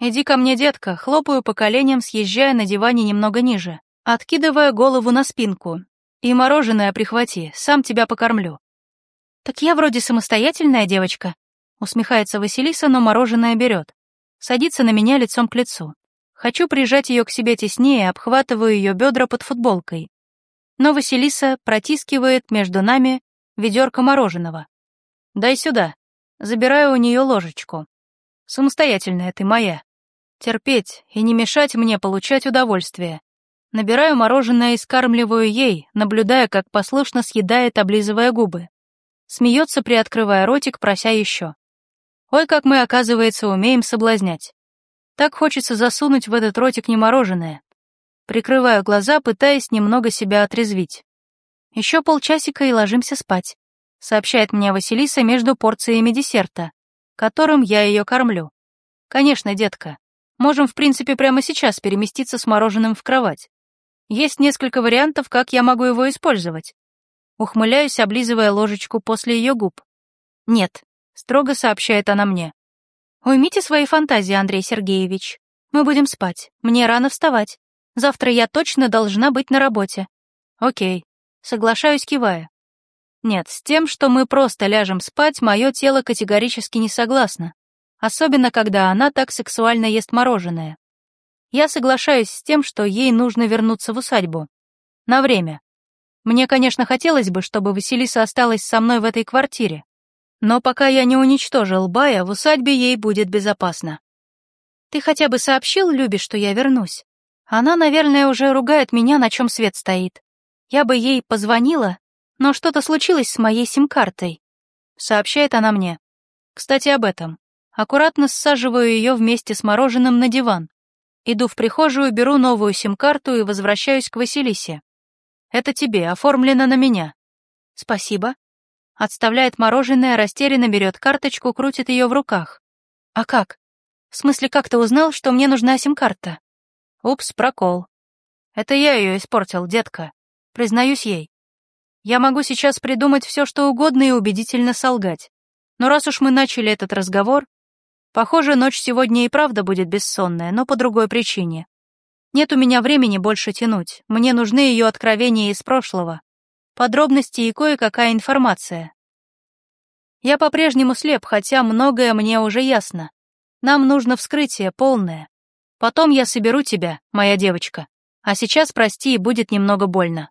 «Иди ко мне, детка», хлопаю по коленям, съезжая на диване немного ниже, откидывая голову на спинку. «И мороженое прихвати, сам тебя покормлю». «Так я вроде самостоятельная девочка», усмехается Василиса, но мороженое берет. Садится на меня лицом к лицу. Хочу прижать ее к себе теснее, обхватываю ее бедра под футболкой. Но Василиса протискивает между нами ведерко мороженого. «Дай сюда». Забираю у нее ложечку. «Самостоятельная ты моя. Терпеть и не мешать мне получать удовольствие. Набираю мороженое и скармливаю ей, наблюдая, как послушно съедает, облизывая губы. Смеется, приоткрывая ротик, прося еще. Ой, как мы, оказывается, умеем соблазнять. Так хочется засунуть в этот ротик не мороженое. Прикрываю глаза, пытаясь немного себя отрезвить. Еще полчасика и ложимся спать, сообщает мне Василиса между порциями десерта, которым я ее кормлю. Конечно, детка, можем в принципе прямо сейчас переместиться с мороженым в кровать. Есть несколько вариантов, как я могу его использовать. Ухмыляюсь, облизывая ложечку после ее губ. Нет, строго сообщает она мне. Уймите свои фантазии, Андрей Сергеевич. Мы будем спать. Мне рано вставать. Завтра я точно должна быть на работе. Окей. Соглашаюсь, кивая. Нет, с тем, что мы просто ляжем спать, мое тело категорически не согласно. Особенно, когда она так сексуально ест мороженое. Я соглашаюсь с тем, что ей нужно вернуться в усадьбу. На время. Мне, конечно, хотелось бы, чтобы Василиса осталась со мной в этой квартире. Но пока я не уничтожил Бая, в усадьбе ей будет безопасно. Ты хотя бы сообщил Любе, что я вернусь? Она, наверное, уже ругает меня, на чем свет стоит. Я бы ей позвонила, но что-то случилось с моей сим-картой. Сообщает она мне. Кстати, об этом. Аккуратно саживаю ее вместе с мороженым на диван. Иду в прихожую, беру новую сим-карту и возвращаюсь к Василисе. Это тебе, оформлено на меня. Спасибо. Отставляет мороженое, растерянно берет карточку, крутит ее в руках. А как? В смысле, как ты узнал, что мне нужна сим-карта? Упс, прокол. Это я ее испортил, детка. Признаюсь ей. Я могу сейчас придумать все, что угодно и убедительно солгать. Но раз уж мы начали этот разговор, похоже, ночь сегодня и правда будет бессонная, но по другой причине. Нет у меня времени больше тянуть, мне нужны ее откровения из прошлого подробности и кое-какая информация. Я по-прежнему слеп, хотя многое мне уже ясно. Нам нужно вскрытие полное. Потом я соберу тебя, моя девочка. А сейчас, прости, будет немного больно.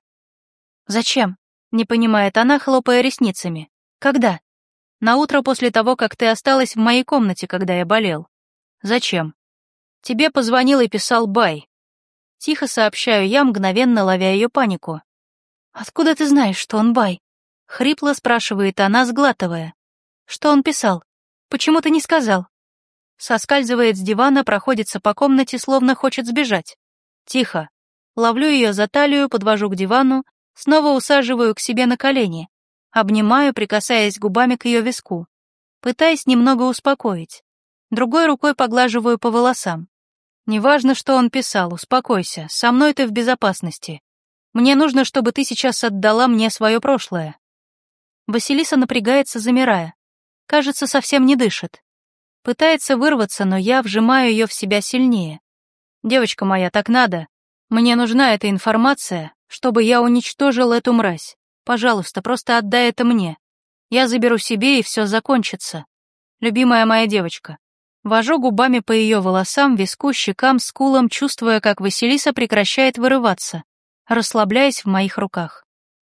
Зачем? Не понимает она, хлопая ресницами. Когда? На утро после того, как ты осталась в моей комнате, когда я болел. Зачем? Тебе позвонил и писал Бай. Тихо сообщаю я, мгновенно ловя ее панику. «Откуда ты знаешь, что он бай?» — хрипло спрашивает она, сглатывая. «Что он писал? Почему ты не сказал?» Соскальзывает с дивана, проходится по комнате, словно хочет сбежать. Тихо. Ловлю ее за талию, подвожу к дивану, снова усаживаю к себе на колени, обнимаю, прикасаясь губами к ее виску, пытаясь немного успокоить. Другой рукой поглаживаю по волосам. Неважно, что он писал, успокойся, со мной ты в безопасности. Мне нужно, чтобы ты сейчас отдала мне свое прошлое». Василиса напрягается, замирая. Кажется, совсем не дышит. Пытается вырваться, но я вжимаю ее в себя сильнее. «Девочка моя, так надо. Мне нужна эта информация, чтобы я уничтожил эту мразь. Пожалуйста, просто отдай это мне. Я заберу себе, и все закончится. Любимая моя девочка». Вожу губами по ее волосам, виску, щекам, скулам, чувствуя, как Василиса прекращает вырываться расслабляясь в моих руках.